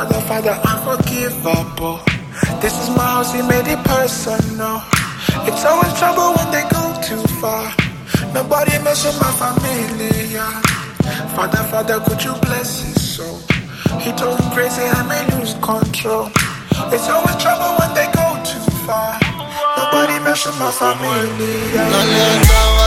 Father, Father, unforgivable. This is my house, he made it personal. It's always trouble when they go too far. Nobody mess with my family, yeah. Father, Father, could you bless his soul? He told him crazy, I may lose control. It's always trouble when they go too far. Nobody mess with my family, yeah.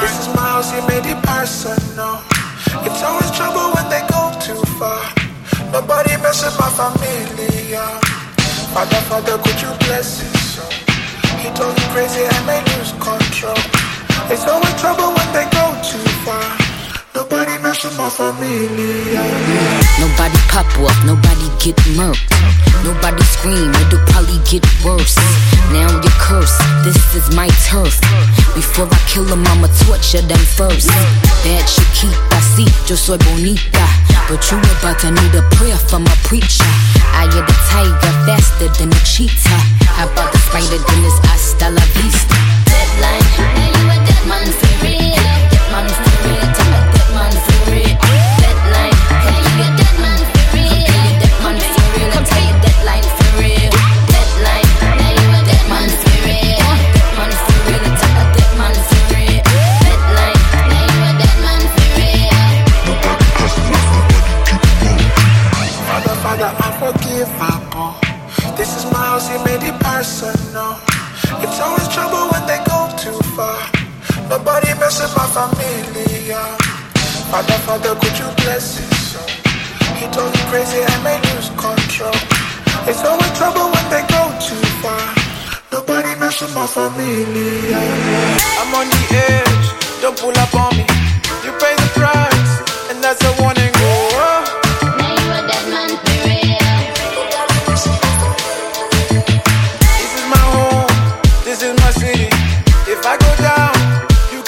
This is he made it personal. It's always trouble when they go too far. Nobody my could you bless? He told me crazy, I may lose control. It's always trouble when they go too far. Nobody my family. Nobody pop off, nobody get murked. Nobody scream, it'll probably get worse. Now you're cursed, this is my turf. Before I kill them, I'ma torture them first. Bad chiquita, sí, yo soy bonita. But you about to need a prayer from a preacher. I am the tiger, faster than a cheetah. Father, unforgivable. This is my house, he made it personal. It's always trouble when they go too far. Nobody mess with my family. Father, Father, could you bless his soul? He told me crazy, I may lose control. It's always trouble when they go too far. Nobody mess with my family. I'm on the edge, don't pull up on me.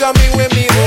come in with me oh.